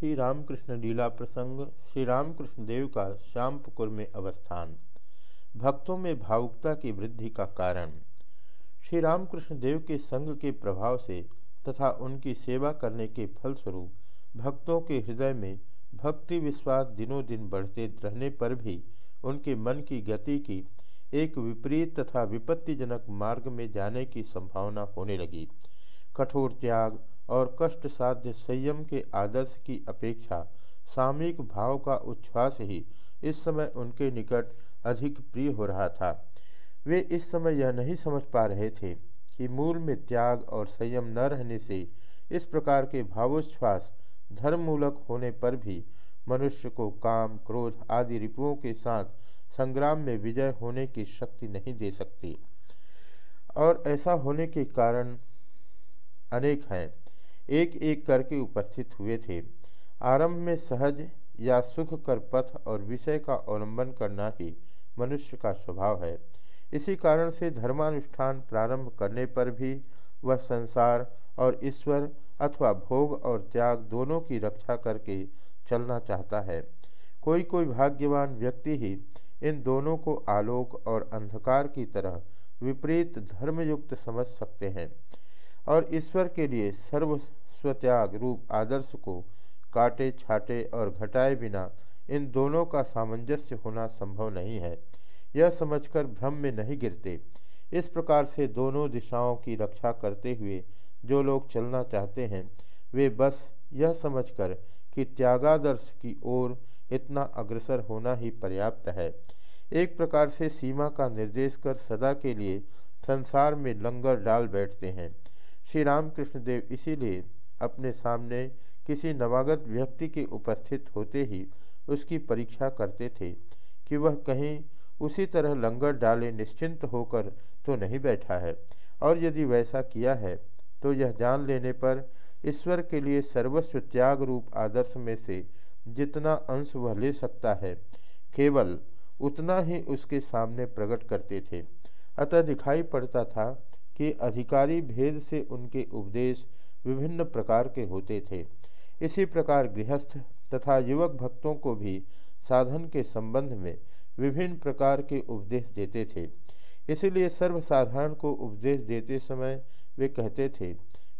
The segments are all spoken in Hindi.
श्री रामकृष्ण लीला प्रसंग श्री रामकृष्ण देव का श्यामपुकुर में अवस्थान। भक्तों में भावुकता की वृद्धि का कारण। श्री रामकृष्ण देव के संग के प्रभाव से तथा उनकी सेवा करने के फलस्वरूप भक्तों के हृदय में भक्ति विश्वास दिनों दिन बढ़ते रहने पर भी उनके मन की गति की एक विपरीत तथा विपत्तिजनक मार्ग में जाने की संभावना होने लगी। कठोर त्याग और कष्ट साध्य संयम के आदर्श की अपेक्षा सामयिक भाव का उच्छ्वास ही इस समय उनके निकट अधिक प्रिय हो रहा था। वे इस समय यह नहीं समझ पा रहे थे कि मूल में त्याग और संयम न रहने से इस प्रकार के भावोच्छ्वास धर्ममूलक होने पर भी मनुष्य को काम, क्रोध आदि रिपुओं के साथ संग्राम में विजय होने की शक्ति नहीं दे सकती। और ऐसा होने के कारण अनेक हैं। एक एक करके उपस्थित हुए थे। आरंभ में सहज या सुख कर पथ और विषय का अवलंबन करना ही मनुष्य का स्वभाव है। इसी कारण से धर्मानुष्ठान प्रारंभ करने पर भी वह संसार और ईश्वर अथवा भोग और त्याग दोनों की रक्षा करके चलना चाहता है। कोई कोई भाग्यवान व्यक्ति ही इन दोनों को आलोक और अंधकार की तरह विपरीत धर्मयुक्त समझ सकते हैं। और ईश्वर के लिए सर्वस्वत्याग रूप आदर्श को काटे, छाटे और घटाए बिना इन दोनों का सामंजस्य होना संभव नहीं है। यह समझकर भ्रम में नहीं गिरते। इस प्रकार से दोनों दिशाओं की रक्षा करते हुए जो लोग चलना चाहते हैं, वे बस यह समझकर कि त्यागादर्श की ओर इतना अग्रसर होना ही पर्याप्त है। एक प्रकार से सीमा का निर्देश कर सदा के लिए संसार में लंगर डाल बैठते हैं। श्री रामकृष्ण देव इसीलिए अपने सामने किसी नवागत व्यक्ति के उपस्थित होते ही उसकी परीक्षा करते थे कि वह कहीं उसी तरह लंगर डाले निश्चिंत होकर तो नहीं बैठा है। और यदि वैसा किया है तो यह जान लेने पर ईश्वर के लिए सर्वस्व त्याग रूप आदर्श में से जितना अंश वह ले सकता है, केवल उतना ही उसके सामने प्रकट करते थे। अतः दिखाई पड़ता था कि अधिकारी भेद से उनके उपदेश विभिन्न प्रकार के होते थे। इसी प्रकार गृहस्थ तथा युवक भक्तों को भी साधन के संबंध में विभिन्न प्रकार के उपदेश देते थे। इसलिए सर्वसाधारण को उपदेश देते समय वे कहते थे,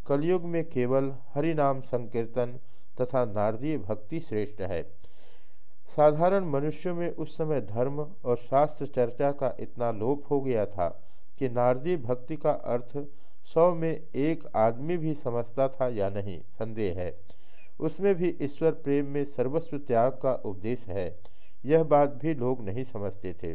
कलयुग में केवल हरि नाम संकीर्तन तथा नारदीय भक्ति श्रेष्ठ है। साधारण मनुष्यों में उस समय धर्म और शास्त्र चर्चा का इतना लोप हो गया था कि नारदीय भक्ति का अर्थ सौ में एक आदमी भी समझता था या नहीं? संदेह है। उसमें भी ईश्वर प्रेम में सर्वस्व त्याग का उपदेश है। यह बात भी लोग नहीं समझते थे।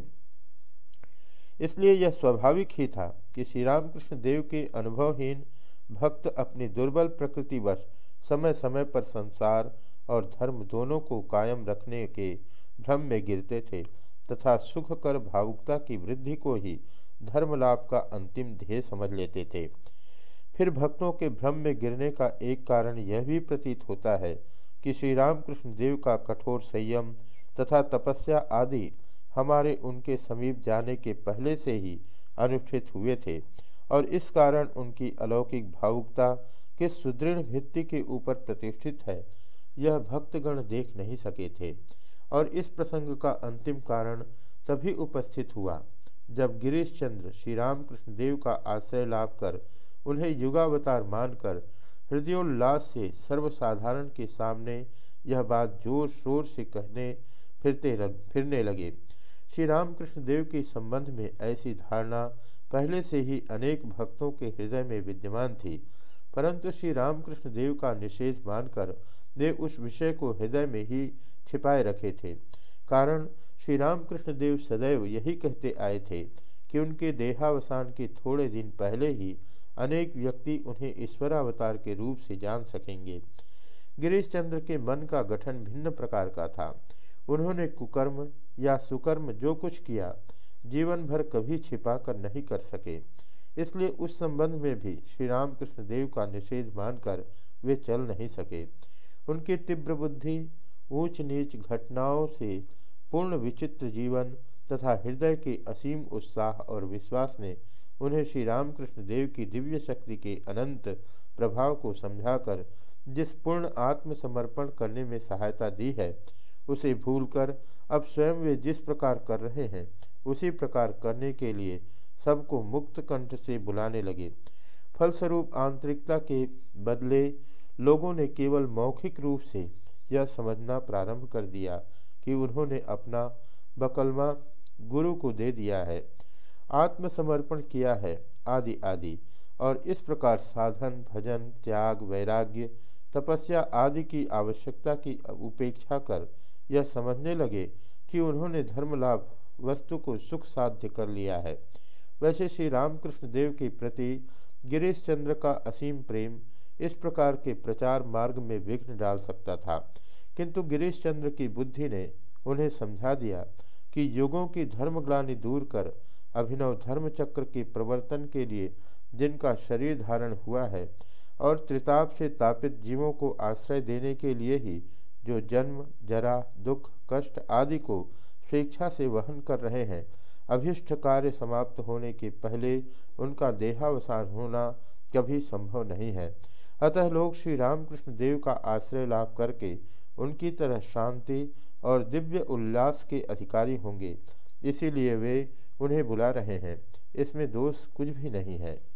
इसलिए यह स्वाभाविक ही था कि श्री रामकृष्ण देव के अनुभवहीन भक्त अपनी दुर्बल प्रकृतिवश समय समय पर संसार और धर्म दोनों को कायम रखने के भ्रम में गिरते थे तथा सुख कर भावुकता की वृद्धि को ही धर्म लाभ का अंतिम ध्येय समझ लेते थे। फिर भक्तों के भ्रम में गिरने का एक कारण यह भी प्रतीत होता है कि श्री रामकृष्ण देव का कठोर संयम तथा तपस्या आदि हमारे उनके समीप जाने के पहले से ही अनुष्ठित हुए थे और इस कारण उनकी अलौकिक भावुकता के सुदृढ़ भित्ति के ऊपर प्रतिष्ठित है। यह भक्तगण देख नहीं सके थे और इस प्रसंग का अंतिम कारण तभी उपस्थित हुआ। जब गिरीश चंद्र श्री रामकृष्ण देव का आश्रय लाभ कर उन्हें युगावतार मानकर हृदयोल्लास से सर्वसाधारण के सामने यह बात ज़ोर शोर से कहने, फिरते लग फिरने लगे। श्री रामकृष्ण देव के संबंध में ऐसी धारणा पहले से ही अनेक भक्तों के हृदय में विद्यमान थी, परंतु श्री रामकृष्ण देव का निषेध मानकर वे उस विषय को हृदय में ही छिपाए रखे थे। कारण श्री रामकृष्ण देव सदैव यही कहते आए थे कि उनके देहावसान के थोड़े दिन पहले ही अनेक व्यक्ति उन्हें ईश्वरावतार के रूप से जान सकेंगे। गिरीश चंद्र के मन का गठन भिन्न प्रकार का था। उन्होंने कुकर्म या सुकर्म जो कुछ किया जीवन भर कभी छिपा कर नहीं कर सके। इसलिए उस संबंध में भी श्री रामकृष्ण देव का निषेध मानकर वे चल नहीं सके। उनकी तीव्र बुद्धि ऊंच नीच घटनाओं से पूर्ण विचित्र जीवन तथा हृदय के असीम उत्साह और विश्वास ने उन्हें श्री रामकृष्ण देव की दिव्य शक्ति के अनंत प्रभाव को समझाकर जिस पूर्ण आत्मसमर्पण करने में सहायता दी है, उसे भूलकर अब स्वयं वे जिस प्रकार कर रहे हैं, उसी प्रकार करने के लिए सबको मुक्त कंठ से बुलाने लगे। फलस्वरूप आंतरिकता के बदले लोगों ने केवल मौखिक रूप से यह समझना प्रारंभ कर दिया। कि उन्होंने अपना बकलमा गुरु को दे दिया है, आत्मसमर्पण किया है, आदि आदि। और इस प्रकार साधन, भजन, त्याग, वैराग्य, तपस्या आदि की आवश्यकता की उपेक्षा कर यह समझने लगे कि उन्होंने धर्म लाभ वस्तु को सुख साध्य कर लिया है। वैसे श्री रामकृष्ण देव के प्रति गिरीश चंद्र का असीम प्रेम इस प्रकार के प्रचार मार्ग में विघ्न डाल सकता था। किंतु गिरीश चंद्र की बुद्धि ने उन्हें समझा दिया कि युगों की धर्मग्लानि दूर कर अभिनव धर्मचक्र के प्रवर्तन के लिए जिनका शरीर धारण हुआ है और त्रिताप से तापित जीवों को आश्रय देने के लिए ही जो जन्म, जरा, दुख, कष्ट आदि को स्वेच्छा से वहन कर रहे हैं, अभिष्ट कार्य समाप्त होने के पहले उनका देहावसान होना कभी संभव नहीं है। अतः लोग श्री रामकृष्ण देव का आश्रय लाभ करके उनकी तरह शांति और दिव्य उल्लास के अधिकारी होंगे। इसीलिए वे उन्हें बुला रहे हैं। इसमें दोष कुछ भी नहीं है।